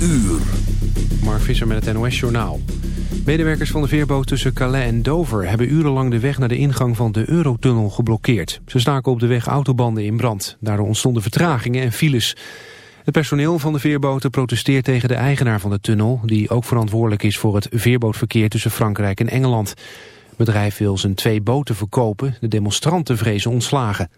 uur. Mark Visser met het NOS Journaal. Medewerkers van de veerboot tussen Calais en Dover... hebben urenlang de weg naar de ingang van de Eurotunnel geblokkeerd. Ze staken op de weg autobanden in brand. Daardoor ontstonden vertragingen en files. Het personeel van de veerboten protesteert tegen de eigenaar van de tunnel... die ook verantwoordelijk is voor het veerbootverkeer tussen Frankrijk en Engeland. Het bedrijf wil zijn twee boten verkopen. De demonstranten vrezen ontslagen.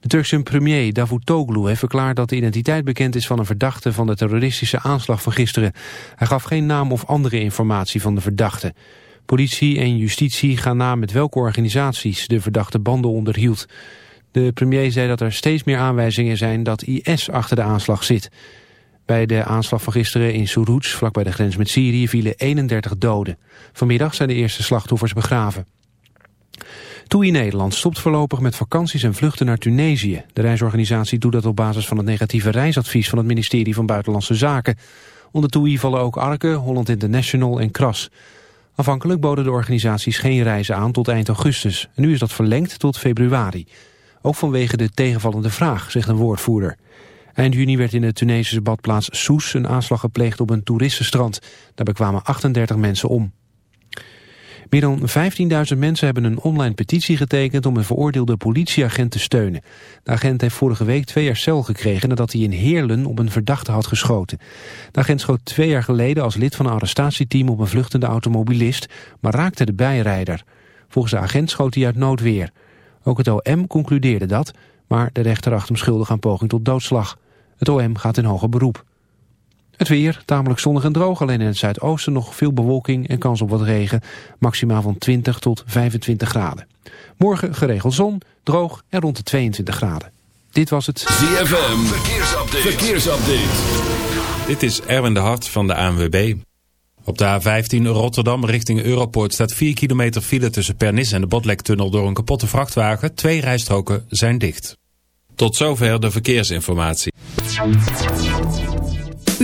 De Turkse premier Davutoglu heeft verklaard dat de identiteit bekend is van een verdachte van de terroristische aanslag van gisteren. Hij gaf geen naam of andere informatie van de verdachte. Politie en justitie gaan na met welke organisaties de verdachte banden onderhield. De premier zei dat er steeds meer aanwijzingen zijn dat IS achter de aanslag zit. Bij de aanslag van gisteren in Suruc, vlakbij de grens met Syrië, vielen 31 doden. Vanmiddag zijn de eerste slachtoffers begraven. TUI Nederland stopt voorlopig met vakanties en vluchten naar Tunesië. De reisorganisatie doet dat op basis van het negatieve reisadvies van het ministerie van Buitenlandse Zaken. Onder TUI vallen ook Arke, Holland International en Kras. Afhankelijk boden de organisaties geen reizen aan tot eind augustus. En nu is dat verlengd tot februari. Ook vanwege de tegenvallende vraag, zegt een woordvoerder. Eind juni werd in de Tunesische badplaats Soes een aanslag gepleegd op een toeristenstrand. Daarbij kwamen 38 mensen om. Meer dan 15.000 mensen hebben een online petitie getekend om een veroordeelde politieagent te steunen. De agent heeft vorige week twee jaar cel gekregen nadat hij in Heerlen op een verdachte had geschoten. De agent schoot twee jaar geleden als lid van een arrestatieteam op een vluchtende automobilist, maar raakte de bijrijder. Volgens de agent schoot hij uit noodweer. Ook het OM concludeerde dat, maar de rechter acht hem schuldig aan poging tot doodslag. Het OM gaat in hoger beroep. Het weer, tamelijk zonnig en droog, alleen in het zuidoosten nog veel bewolking en kans op wat regen. Maximaal van 20 tot 25 graden. Morgen geregeld zon, droog en rond de 22 graden. Dit was het ZFM Verkeersupdate. Verkeersupdate. Dit is Erwin de Hart van de ANWB. Op de A15 Rotterdam richting Europoort staat 4 kilometer file tussen Pernis en de Botlektunnel door een kapotte vrachtwagen. Twee rijstroken zijn dicht. Tot zover de verkeersinformatie.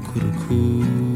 cuckoo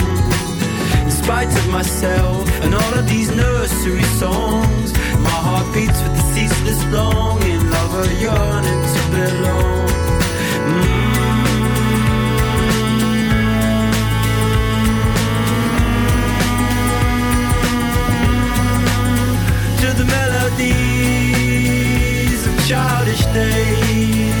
spite of myself and all of these nursery songs. My heart beats with the ceaseless longing of a yearning to belong. Mm. To the melodies of childish days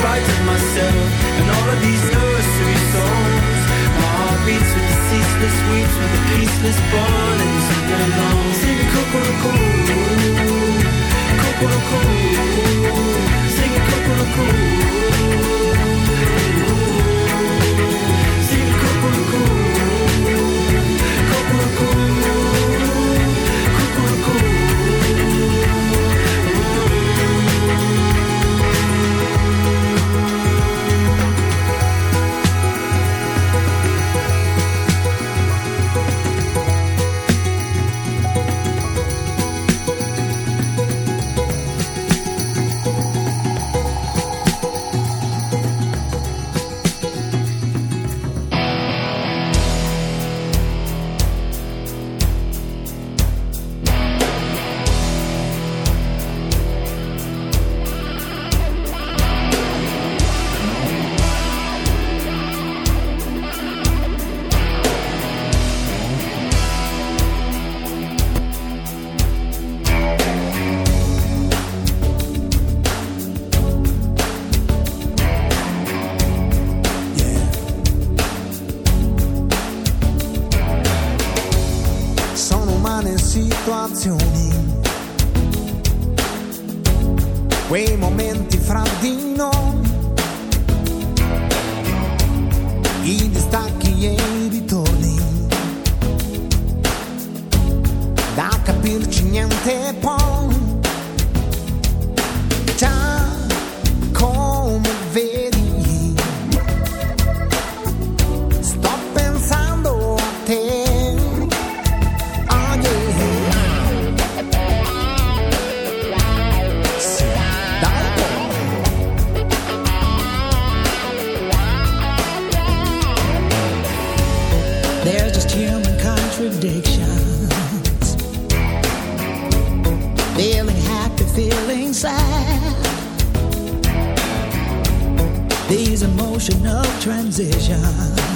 Of myself and all of these nursery songs. My heart beats with the ceaseless weeps with the peaceless burning sing along sing coco coco da capirci niente poi emotional transitions.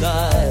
night.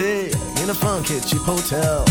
In a funky cheap hotel.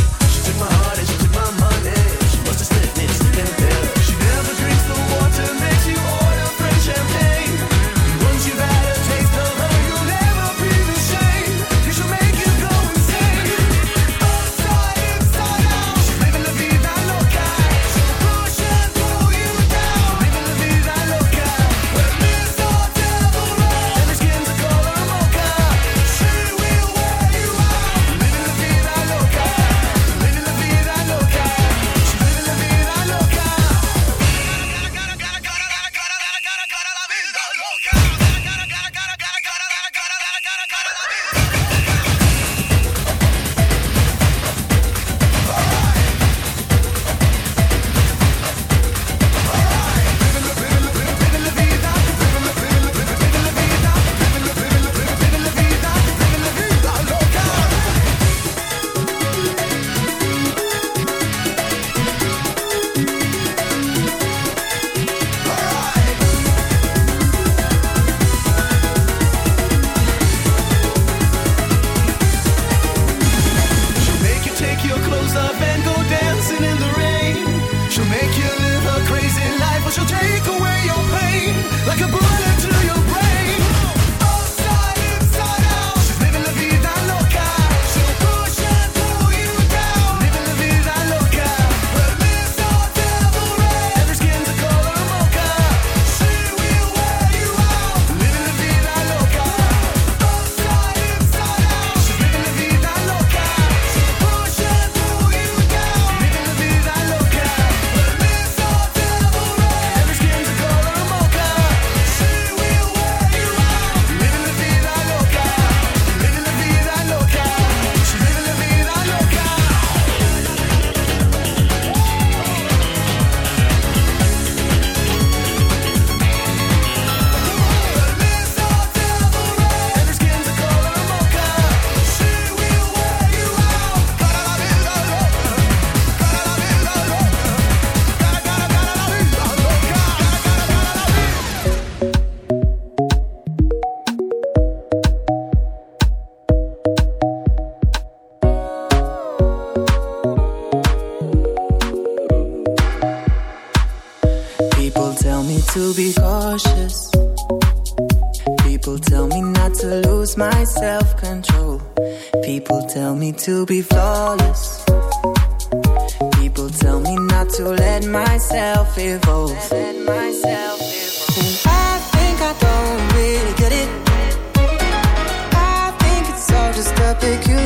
All just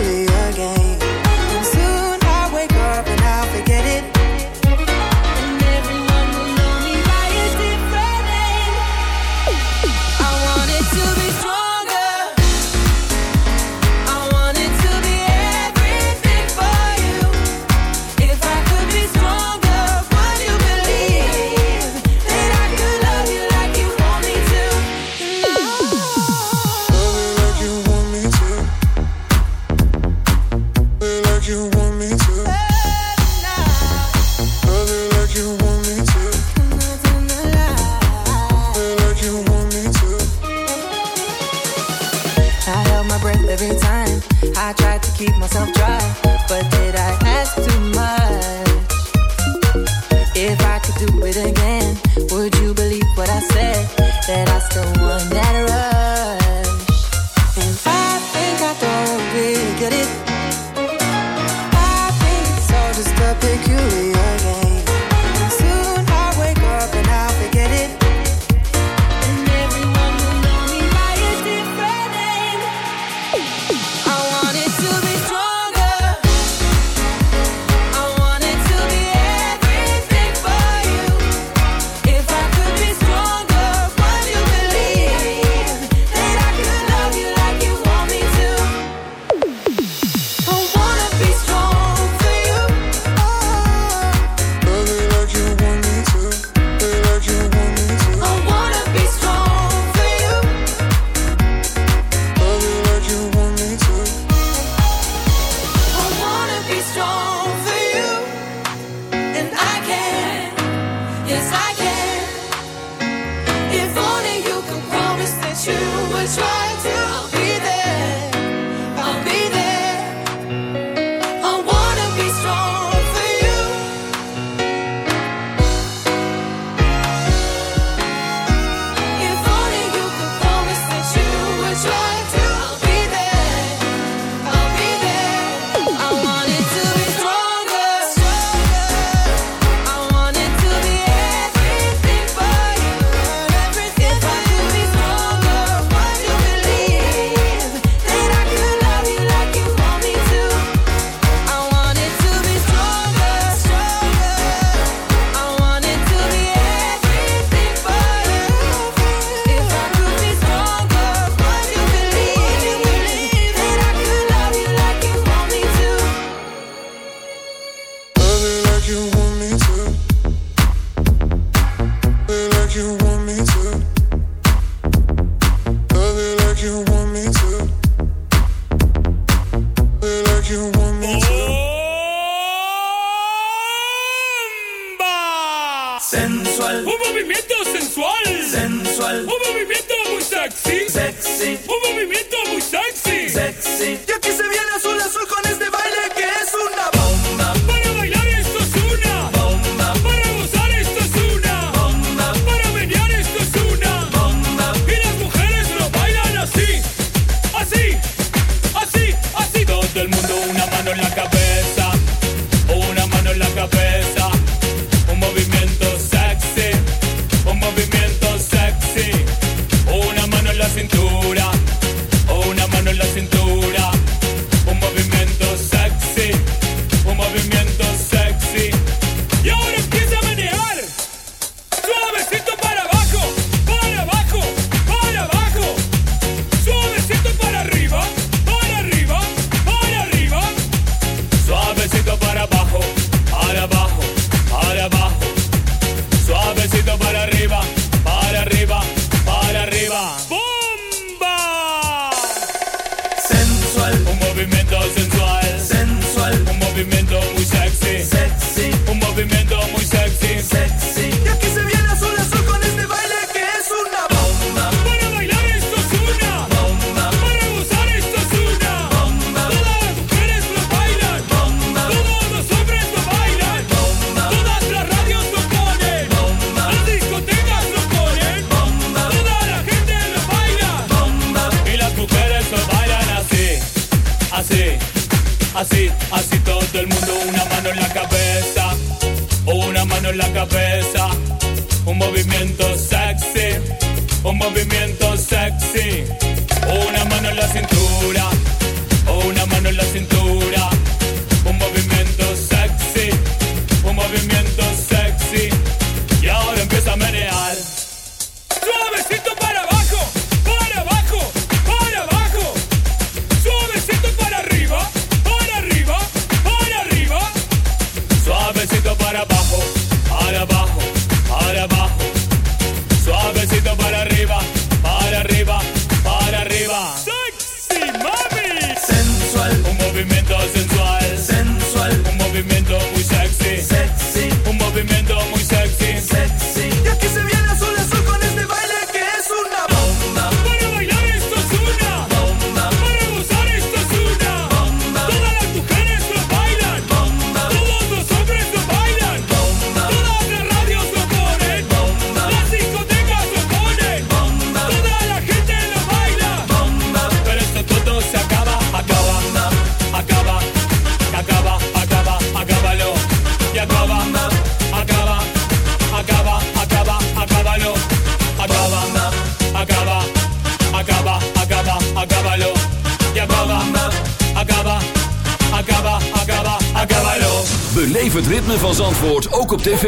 yes I can.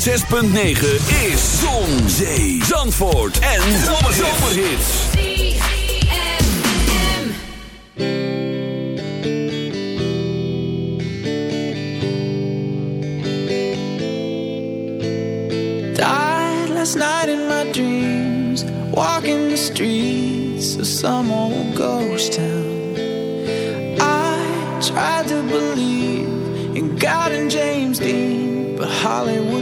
106.9 is Zon, Zee, Zandvoort en Zomerhits. Died last night in my dreams, walking the streets of some old ghost town.